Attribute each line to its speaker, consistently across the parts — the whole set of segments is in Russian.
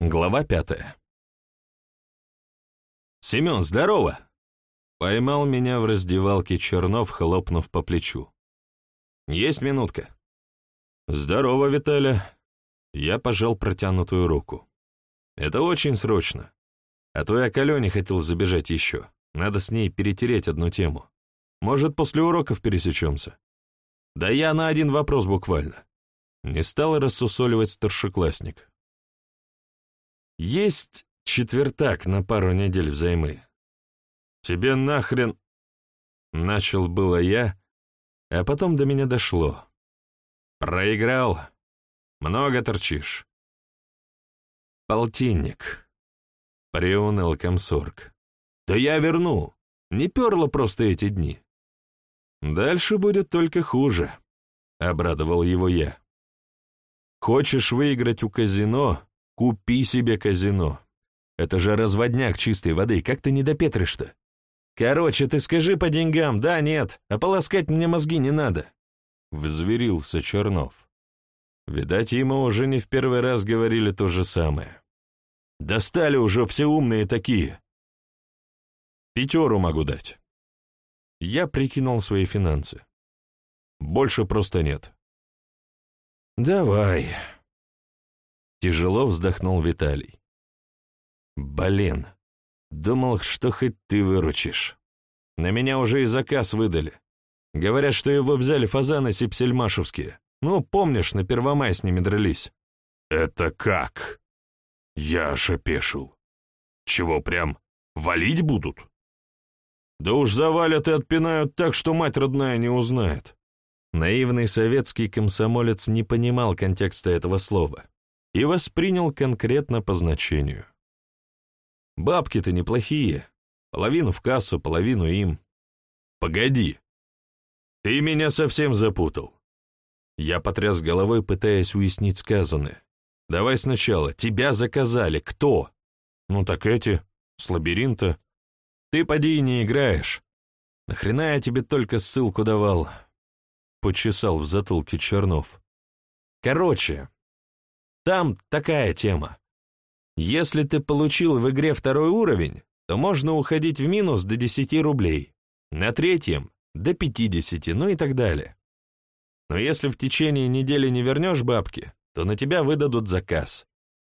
Speaker 1: Глава пятая. «Семен, здорово!» Поймал меня в раздевалке Чернов, хлопнув по плечу. «Есть минутка?» «Здорово, Виталя!» Я пожал протянутую руку. «Это очень срочно. А то я к Алене хотел забежать еще. Надо с ней перетереть одну тему. Может, после уроков пересечемся?» «Да я на один вопрос буквально». Не стал рассусоливать старшеклассник. «Есть четвертак на пару недель взаймы. Тебе нахрен...» Начал было я, а потом до меня дошло. «Проиграл. Много торчишь». «Полтинник», — приуныл комсорг. «Да я верну. Не перло просто эти дни». «Дальше будет только хуже», — обрадовал его я. «Хочешь выиграть у казино? Купи себе казино. Это же разводняк чистой воды, как ты не допетришь-то? Короче, ты скажи по деньгам, да, нет, а полоскать мне мозги не надо. Взверился Чернов. Видать, ему уже не в первый раз говорили то же самое. Достали уже все умные такие. Пятеру могу дать. Я прикинул свои финансы. Больше просто нет. Давай. Тяжело вздохнул Виталий. Блин, думал, что хоть ты выручишь. На меня уже и заказ выдали. Говорят, что его взяли фазаны сипсельмашевские. Ну, помнишь, на Первомай с ними дрались.
Speaker 2: Это как? Я аж опешил. Чего, прям валить будут?
Speaker 1: Да уж завалят и отпинают так, что мать родная не узнает. Наивный советский комсомолец не понимал контекста этого слова и воспринял конкретно по значению. Бабки-то неплохие. Половину в кассу, половину им. Погоди. Ты меня совсем запутал. Я потряс головой, пытаясь уяснить сказанное. Давай сначала. Тебя заказали. Кто? Ну так эти. С лабиринта. Ты поди и не играешь. Нахрена я тебе только ссылку давал? Почесал в затылке Чернов. Короче, там такая тема. Если ты получил в игре второй уровень, то можно уходить в минус до 10 рублей, на третьем — до 50, ну и так далее. Но если в течение недели не вернешь бабки, то на тебя выдадут заказ.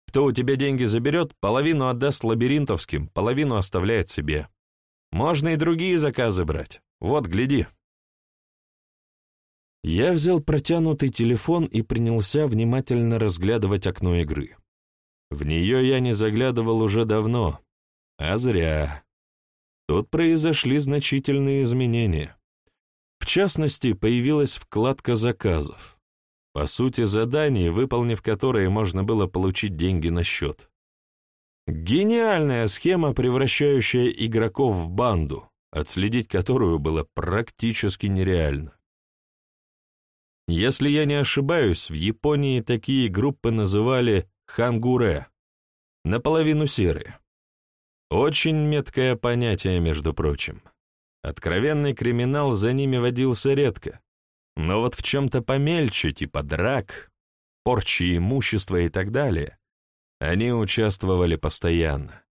Speaker 1: Кто у тебя деньги заберет, половину отдаст лабиринтовским, половину оставляет себе. Можно и другие заказы брать. Вот, гляди. Я взял протянутый телефон и принялся внимательно разглядывать окно игры. В нее я не заглядывал уже давно, а зря. Тут произошли значительные изменения. В частности, появилась вкладка заказов. По сути, заданий, выполнив которые можно было получить деньги на счет. Гениальная схема, превращающая игроков в банду, отследить которую было практически нереально. Если я не ошибаюсь, в Японии такие группы называли хангуре, наполовину серые. Очень меткое понятие, между прочим. Откровенный криминал за ними водился редко, но вот в чем-то помельче, типа драк, порчи имущества и так далее, они участвовали постоянно.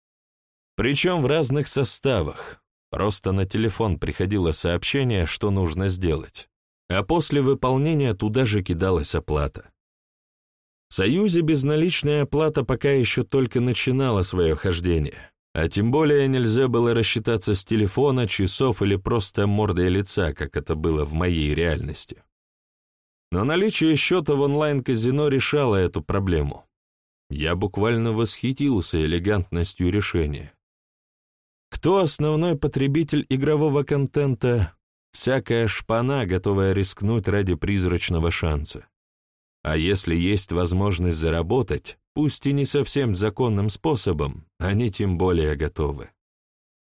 Speaker 1: Причем в разных составах, просто на телефон приходило сообщение, что нужно сделать а после выполнения туда же кидалась оплата. В Союзе безналичная оплата пока еще только начинала свое хождение, а тем более нельзя было рассчитаться с телефона, часов или просто мордой лица, как это было в моей реальности. Но наличие счета в онлайн-казино решало эту проблему. Я буквально восхитился элегантностью решения. Кто основной потребитель игрового контента, Всякая шпана, готовая рискнуть ради призрачного шанса. А если есть возможность заработать, пусть и не совсем законным способом, они тем более готовы.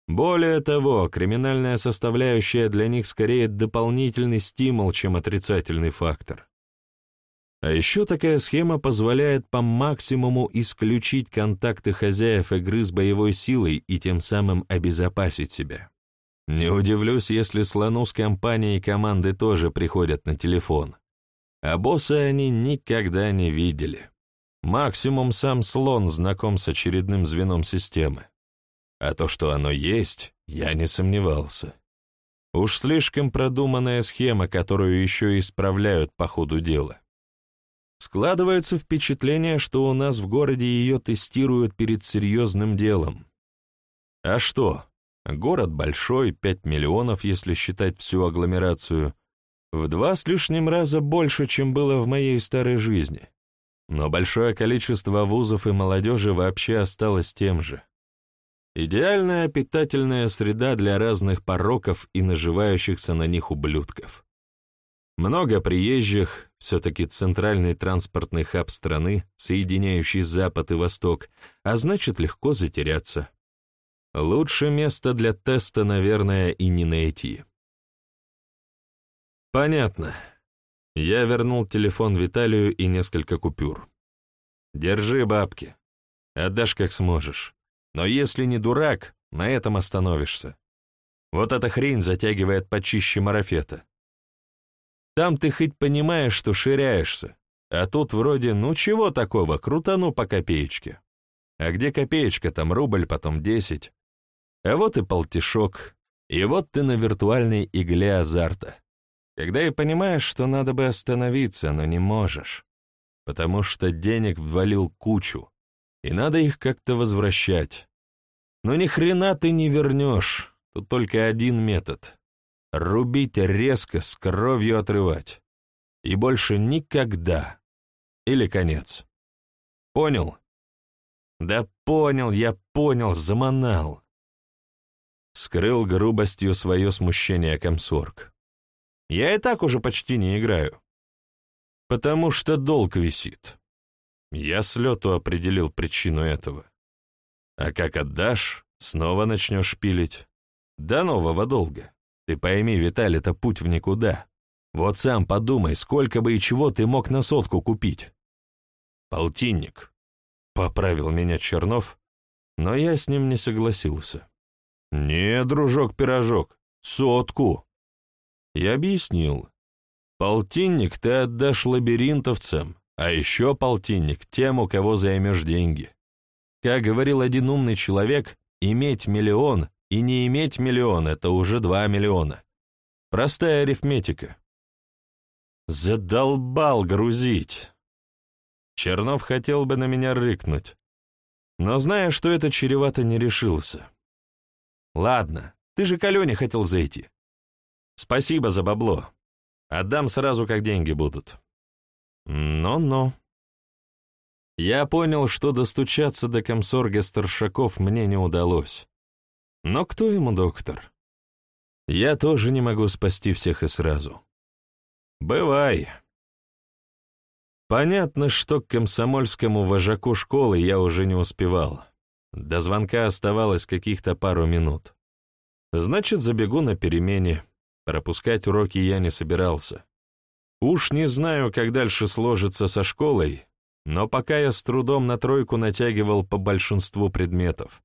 Speaker 1: Более того, криминальная составляющая для них скорее дополнительный стимул, чем отрицательный фактор. А еще такая схема позволяет по максимуму исключить контакты хозяев игры с боевой силой и тем самым обезопасить себя. Не удивлюсь, если слону с компанией команды тоже приходят на телефон. А босса они никогда не видели. Максимум сам слон знаком с очередным звеном системы. А то, что оно есть, я не сомневался. Уж слишком продуманная схема, которую еще исправляют по ходу дела. Складывается впечатление, что у нас в городе ее тестируют перед серьезным делом. А что? Город большой, 5 миллионов, если считать всю агломерацию. В два с лишним раза больше, чем было в моей старой жизни. Но большое количество вузов и молодежи вообще осталось тем же. Идеальная питательная среда для разных пороков и наживающихся на них ублюдков. Много приезжих, все-таки центральный транспортный хаб страны, соединяющий Запад и Восток, а значит легко затеряться. Лучше места для теста, наверное, и не найти. Понятно. Я вернул телефон Виталию и несколько купюр. Держи бабки. Отдашь как сможешь. Но если не дурак, на этом остановишься. Вот эта хрень затягивает почище марафета. Там ты хоть понимаешь, что ширяешься, а тут вроде ну чего такого, крутану по копеечке. А где копеечка, там рубль, потом десять. А вот и полтишок, и вот ты на виртуальной игле азарта. Когда и понимаешь, что надо бы остановиться, но не можешь, потому что денег ввалил кучу, и надо их как-то возвращать. Но ни хрена ты не вернешь, тут только один метод Рубить резко, с кровью отрывать. И больше никогда. Или конец. Понял? Да понял, я понял, заманал. Скрыл грубостью свое смущение комсорг. Я и так уже почти не играю. Потому что долг висит. Я с лету определил причину этого. А как отдашь, снова начнешь пилить. До нового долга. Ты пойми, Виталий, это путь в никуда. Вот сам подумай, сколько бы и чего ты мог на сотку купить. Полтинник. Поправил меня Чернов, но я с ним не согласился. Не, дружок-пирожок, сотку. Я объяснил. Полтинник ты отдашь лабиринтовцам, а еще полтинник тем, у кого займешь деньги. Как говорил один умный человек, иметь миллион и не иметь миллион — это уже два миллиона. Простая арифметика. Задолбал грузить. Чернов хотел бы на меня рыкнуть, но, зная, что это чревато, не решился. Ладно, ты же к Алене хотел зайти. Спасибо за бабло. Отдам сразу, как деньги будут. Но-но. Я понял, что достучаться до комсорга старшаков мне не удалось. Но кто ему доктор? Я тоже не могу спасти всех и сразу. Бывай. Понятно, что к комсомольскому вожаку школы я уже не успевал. До звонка оставалось каких-то пару минут. Значит, забегу на перемене. Пропускать уроки я не собирался. Уж не знаю, как дальше сложится со школой, но пока я с трудом на тройку натягивал по большинству предметов.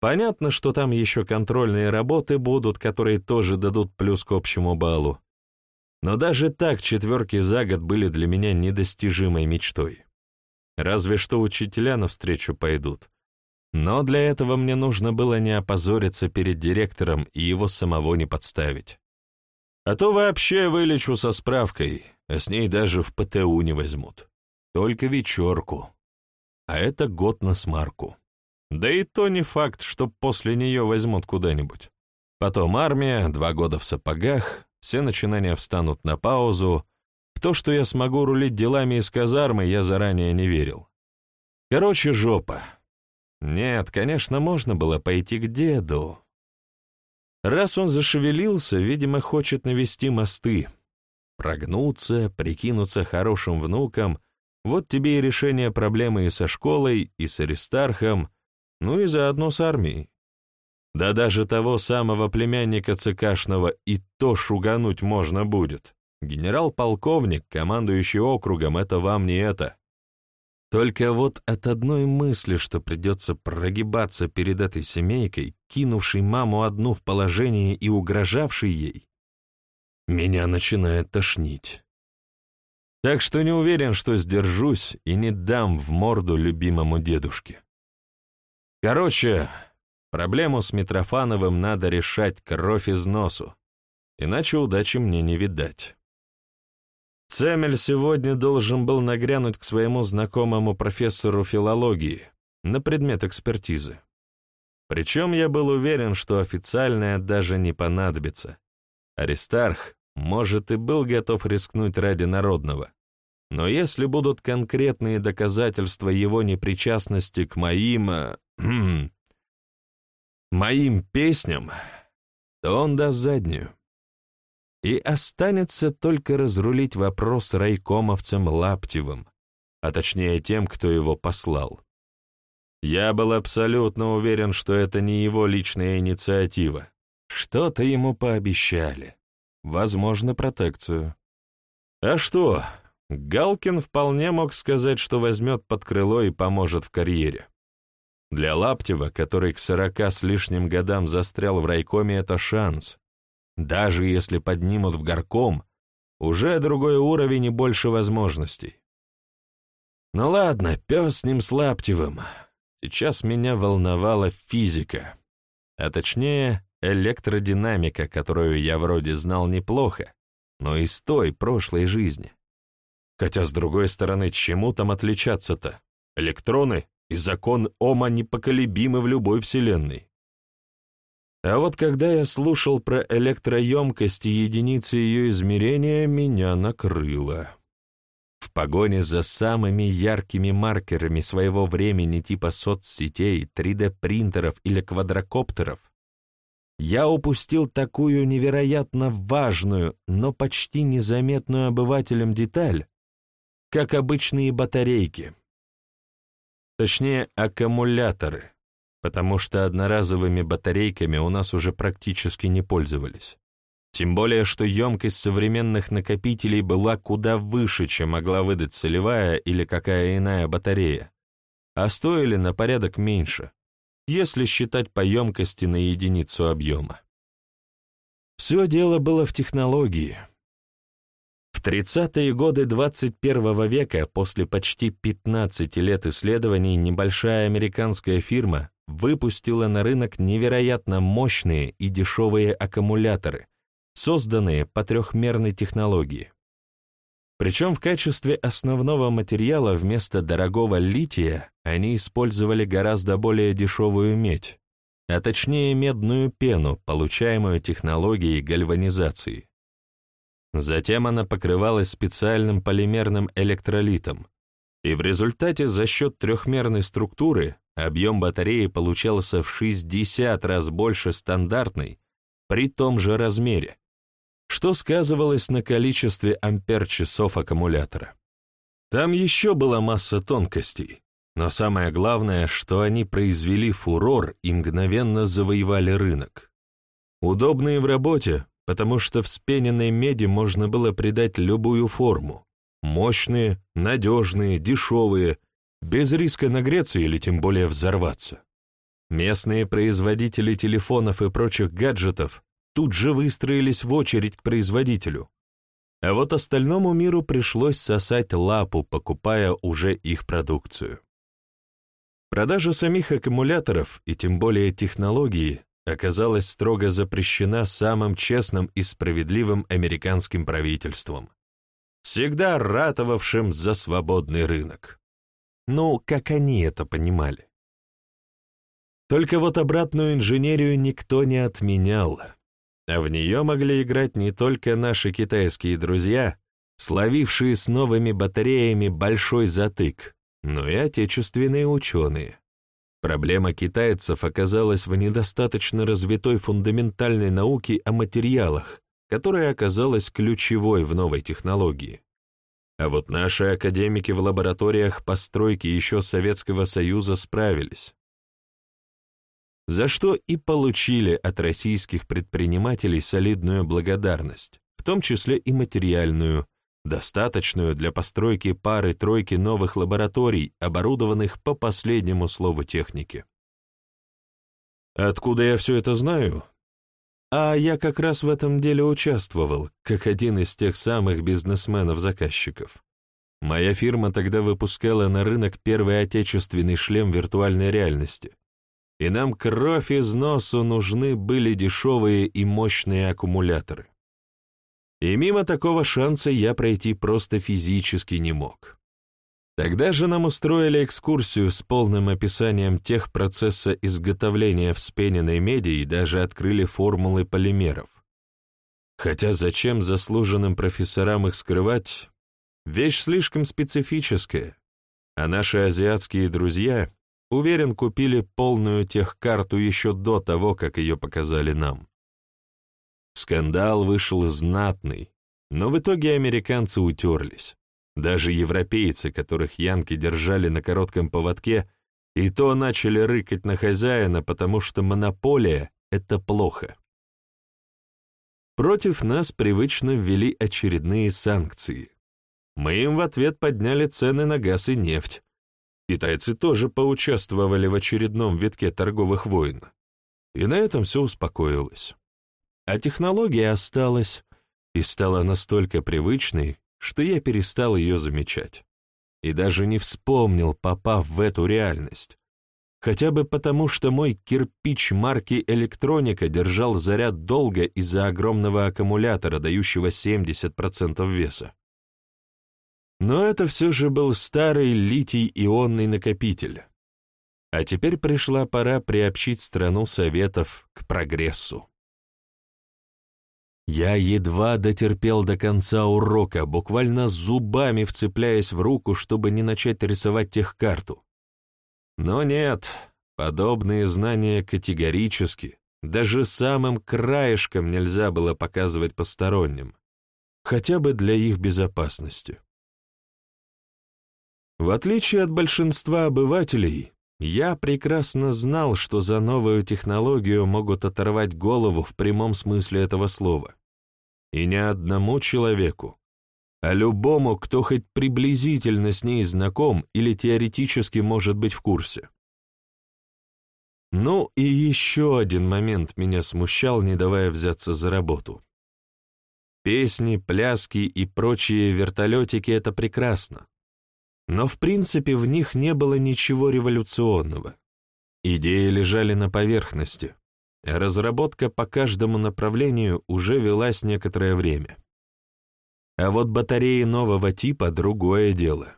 Speaker 1: Понятно, что там еще контрольные работы будут, которые тоже дадут плюс к общему баллу. Но даже так четверки за год были для меня недостижимой мечтой. Разве что учителя навстречу пойдут. Но для этого мне нужно было не опозориться перед директором и его самого не подставить. А то вообще вылечу со справкой, а с ней даже в ПТУ не возьмут. Только вечерку. А это год на смарку. Да и то не факт, что после нее возьмут куда-нибудь. Потом армия, два года в сапогах, все начинания встанут на паузу. В то, что я смогу рулить делами из казармы, я заранее не верил. Короче, жопа. Нет, конечно, можно было пойти к деду. Раз он зашевелился, видимо, хочет навести мосты. Прогнуться, прикинуться хорошим внуком — вот тебе и решение проблемы и со школой, и с Аристархом, ну и заодно с армией. Да даже того самого племянника ЦКшного и то шугануть можно будет. Генерал-полковник, командующий округом, это вам не это. Только вот от одной мысли, что придется прогибаться перед этой семейкой, кинувшей маму одну в положение и угрожавшей ей, меня начинает тошнить. Так что не уверен, что сдержусь и не дам в морду любимому дедушке. Короче, проблему с Митрофановым надо решать кровь из носу, иначе удачи мне не видать. Цемель сегодня должен был нагрянуть к своему знакомому профессору филологии на предмет экспертизы. Причем я был уверен, что официальная даже не понадобится. Аристарх, может, и был готов рискнуть ради народного. Но если будут конкретные доказательства его непричастности к моим... Э, моим песням, то он даст заднюю. И останется только разрулить вопрос райкомовцем Лаптевым, а точнее тем, кто его послал. Я был абсолютно уверен, что это не его личная инициатива. Что-то ему пообещали. Возможно, протекцию. А что? Галкин вполне мог сказать, что возьмет под крыло и поможет в карьере. Для Лаптева, который к сорока с лишним годам застрял в райкоме, это шанс. Даже если поднимут в горком, уже другой уровень и больше возможностей. Ну ладно, пес с ним с Лаптевым. Сейчас меня волновала физика, а точнее электродинамика, которую я вроде знал неплохо, но из той прошлой жизни. Хотя, с другой стороны, чему там отличаться-то? Электроны и закон Ома непоколебимы в любой вселенной. А вот когда я слушал про электроемкость и единицы ее измерения, меня накрыло. В погоне за самыми яркими маркерами своего времени типа соцсетей, 3D-принтеров или квадрокоптеров, я упустил такую невероятно важную, но почти незаметную обывателям деталь, как обычные батарейки. Точнее, аккумуляторы, потому что одноразовыми батарейками у нас уже практически не пользовались. Тем более, что емкость современных накопителей была куда выше, чем могла выдать солевая или какая иная батарея, а стоили на порядок меньше, если считать по емкости на единицу объема. Все дело было в технологии. В 30-е годы 21 века, после почти 15 лет исследований, небольшая американская фирма выпустила на рынок невероятно мощные и дешевые аккумуляторы, созданные по трехмерной технологии. Причем в качестве основного материала вместо дорогого лития они использовали гораздо более дешевую медь, а точнее медную пену, получаемую технологией гальванизации. Затем она покрывалась специальным полимерным электролитом, и в результате за счет трехмерной структуры объем батареи получался в 60 раз больше стандартной при том же размере, что сказывалось на количестве ампер-часов аккумулятора. Там еще была масса тонкостей, но самое главное, что они произвели фурор и мгновенно завоевали рынок. Удобные в работе, потому что в спененной меди можно было придать любую форму. Мощные, надежные, дешевые, без риска нагреться или тем более взорваться. Местные производители телефонов и прочих гаджетов тут же выстроились в очередь к производителю. А вот остальному миру пришлось сосать лапу, покупая уже их продукцию. Продажа самих аккумуляторов и тем более технологии оказалась строго запрещена самым честным и справедливым американским правительством, всегда ратовавшим за свободный рынок. Ну, как они это понимали. Только вот обратную инженерию никто не отменял, а в нее могли играть не только наши китайские друзья, словившие с новыми батареями большой затык, но и отечественные ученые. Проблема китайцев оказалась в недостаточно развитой фундаментальной науке о материалах, которая оказалась ключевой в новой технологии. А вот наши академики в лабораториях постройки еще Советского Союза справились за что и получили от российских предпринимателей солидную благодарность, в том числе и материальную, достаточную для постройки пары-тройки новых лабораторий, оборудованных по последнему слову техники. Откуда я все это знаю? А я как раз в этом деле участвовал, как один из тех самых бизнесменов-заказчиков. Моя фирма тогда выпускала на рынок первый отечественный шлем виртуальной реальности, и нам кровь из носу нужны были дешевые и мощные аккумуляторы. И мимо такого шанса я пройти просто физически не мог. Тогда же нам устроили экскурсию с полным описанием тех процесса изготовления вспененной меди и даже открыли формулы полимеров. Хотя зачем заслуженным профессорам их скрывать, Вещь слишком специфическая, а наши азиатские друзья, уверен, купили полную техкарту еще до того, как ее показали нам. Скандал вышел знатный, но в итоге американцы утерлись. Даже европейцы, которых янки держали на коротком поводке, и то начали рыкать на хозяина, потому что монополия — это плохо. Против нас привычно ввели очередные санкции. Мы им в ответ подняли цены на газ и нефть. Китайцы тоже поучаствовали в очередном витке торговых войн. И на этом все успокоилось. А технология осталась и стала настолько привычной, что я перестал ее замечать. И даже не вспомнил, попав в эту реальность. Хотя бы потому, что мой кирпич марки «Электроника» держал заряд долго из-за огромного аккумулятора, дающего 70% веса. Но это все же был старый литий-ионный накопитель. А теперь пришла пора приобщить страну Советов к прогрессу. Я едва дотерпел до конца урока, буквально зубами вцепляясь в руку, чтобы не начать рисовать техкарту. Но нет, подобные знания категорически, даже самым краешком нельзя было показывать посторонним, хотя бы для их безопасности. В отличие от большинства обывателей, я прекрасно знал, что за новую технологию могут оторвать голову в прямом смысле этого слова. И не одному человеку, а любому, кто хоть приблизительно с ней знаком или теоретически может быть в курсе. Ну и еще один момент меня смущал, не давая взяться за работу. Песни, пляски и прочие вертолетики — это прекрасно. Но в принципе в них не было ничего революционного. Идеи лежали на поверхности, разработка по каждому направлению уже велась некоторое время. А вот батареи нового типа — другое дело.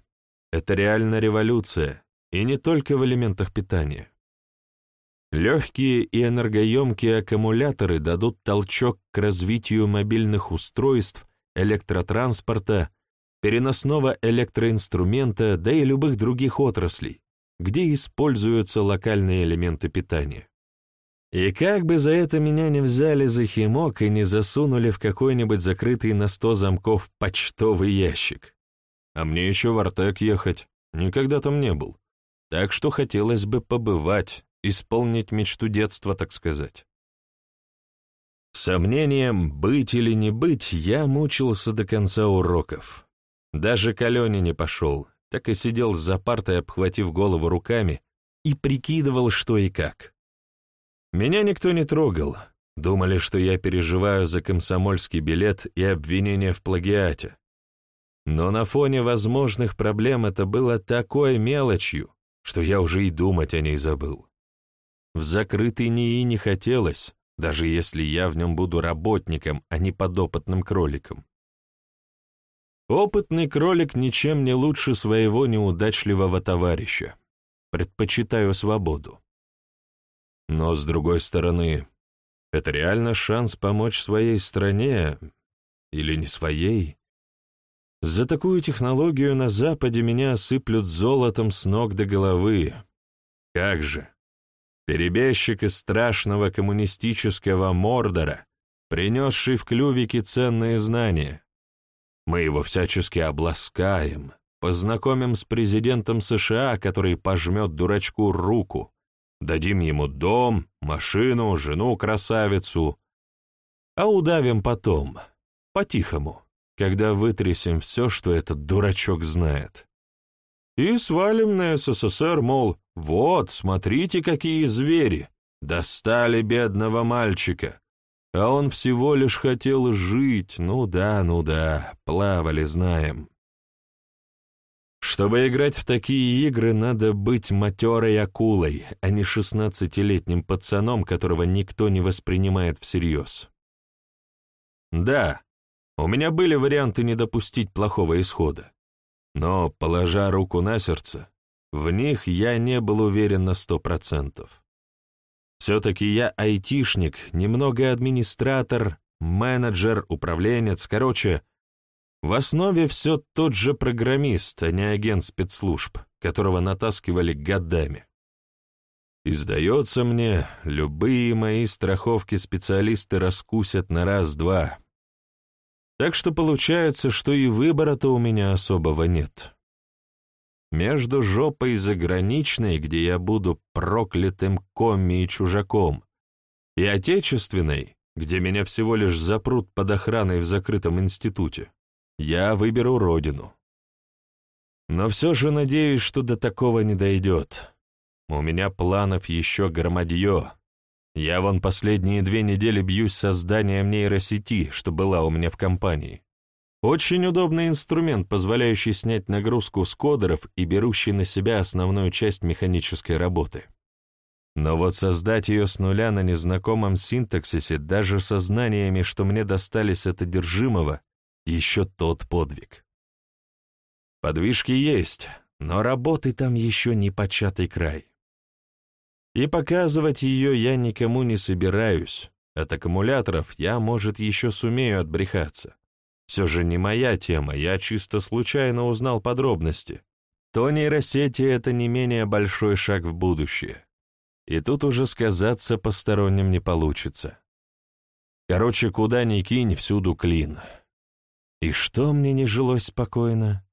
Speaker 1: Это реально революция, и не только в элементах питания. Легкие и энергоемкие аккумуляторы дадут толчок к развитию мобильных устройств, электротранспорта переносного электроинструмента, да и любых других отраслей, где используются локальные элементы питания. И как бы за это меня не взяли за химок и не засунули в какой-нибудь закрытый на сто замков почтовый ящик. А мне еще в Артек ехать, никогда там не был. Так что хотелось бы побывать, исполнить мечту детства, так сказать. Сомнением, быть или не быть, я мучился до конца уроков. Даже к не пошел, так и сидел за партой, обхватив голову руками, и прикидывал, что и как. Меня никто не трогал, думали, что я переживаю за комсомольский билет и обвинение в плагиате. Но на фоне возможных проблем это было такой мелочью, что я уже и думать о ней забыл. В закрытый НИИ не хотелось, даже если я в нем буду работником, а не подопытным кроликом. Опытный кролик ничем не лучше своего неудачливого товарища. Предпочитаю свободу. Но, с другой стороны, это реально шанс помочь своей стране или не своей. За такую технологию на Западе меня осыплют золотом с ног до головы. Как же! Перебежчик из страшного коммунистического Мордора, принесший в клювике ценные знания. Мы его всячески обласкаем, познакомим с президентом США, который пожмет дурачку руку, дадим ему дом, машину, жену-красавицу, а удавим потом, по-тихому, когда вытрясем все, что этот дурачок знает. И свалим на СССР, мол, вот, смотрите, какие звери, достали бедного мальчика, а он всего лишь хотел жить, ну да, ну да, плавали, знаем. Чтобы играть в такие игры, надо быть матерой акулой, а не шестнадцатилетним пацаном, которого никто не воспринимает всерьез. Да, у меня были варианты не допустить плохого исхода. Но, положа руку на сердце, в них я не был уверен на сто процентов. Все-таки я айтишник, немного администратор, менеджер, управленец, короче, в основе все тот же программист, а не агент спецслужб, которого натаскивали годами. И сдается мне, любые мои страховки специалисты раскусят на раз-два. Так что получается, что и выбора-то у меня особого нет. Между жопой заграничной, где я буду проклятым комми и чужаком, и отечественной, где меня всего лишь запрут под охраной в закрытом институте, я выберу родину. Но все же надеюсь, что до такого не дойдет. У меня планов еще громадье. Я вон последние две недели бьюсь созданием нейросети, что была у меня в компании. Очень удобный инструмент, позволяющий снять нагрузку с кодеров и берущий на себя основную часть механической работы. Но вот создать ее с нуля на незнакомом синтаксисе, даже со знаниями, что мне достались от одержимого, еще тот подвиг. Подвижки есть, но работы там еще не початый край. И показывать ее я никому не собираюсь. От аккумуляторов я, может, еще сумею отбрехаться. Все же не моя тема, я чисто случайно узнал подробности. То нейросети — это не менее большой шаг в будущее. И тут уже сказаться посторонним не получится. Короче, куда ни кинь, всюду клин. И что мне не жилось спокойно?